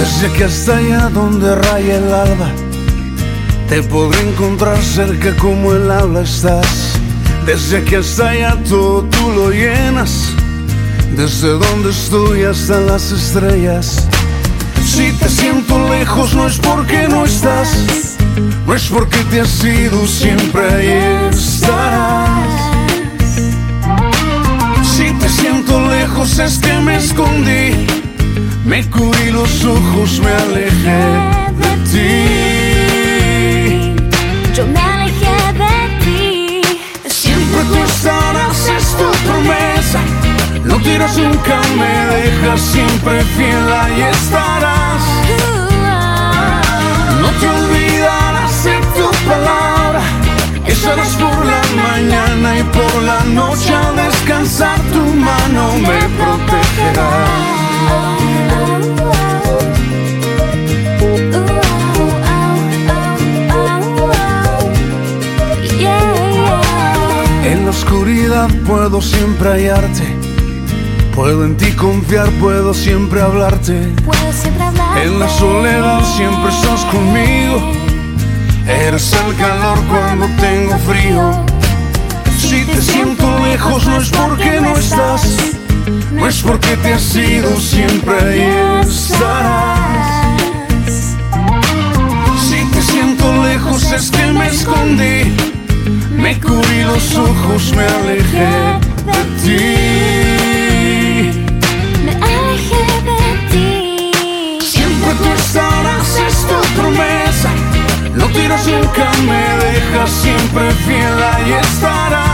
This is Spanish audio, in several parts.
Desde que hasta allá donde raya el alba, te podré encontrar cerca como el habla estás. Desde que hasta allá todo tú lo llenas, desde donde estoy hasta las estrellas. Si te siento lejos no es porque no estás, no es porque te has ido, siempre ahí estarás. Si te siento lejos es que me escondí, me cubrí los ojos, me alejé de ti. Yo me alejé de ti. Siempre tú estarás, es tu promesa. No tiras nunca, me dejas siempre fiel, ahí estarás. No te olvidarás de tu palabra. Estarás por la mañana y por la noche al descansar tu mano me oscuridad puedo siempre hallarte. Puedo en ti confiar, puedo siempre hablarte. Puedo siempre hablar. En la soledad siempre estás conmigo. Eres el calor cuando tengo frío. Si te siento lejos no es porque no estás, no es porque te has ido, siempre ahí estarás. Los ojos, me alejé de ti. Me alejé de ti. Siempre tú estarás, es tu promesa. No tiras nunca, me dejas siempre fiel, ahí estarás.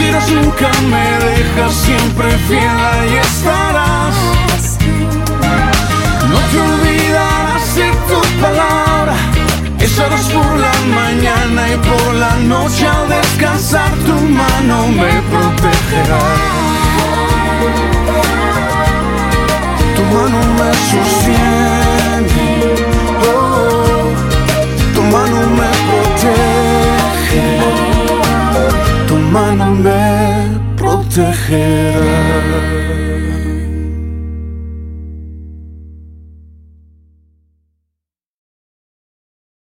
No tiras nunca, me dejas siempre fiel, ahí estarás. No te olvidarás de tu palabra. Estarás por la mañana y por la noche al descansar tu mano me protegerá. mano me protegeren.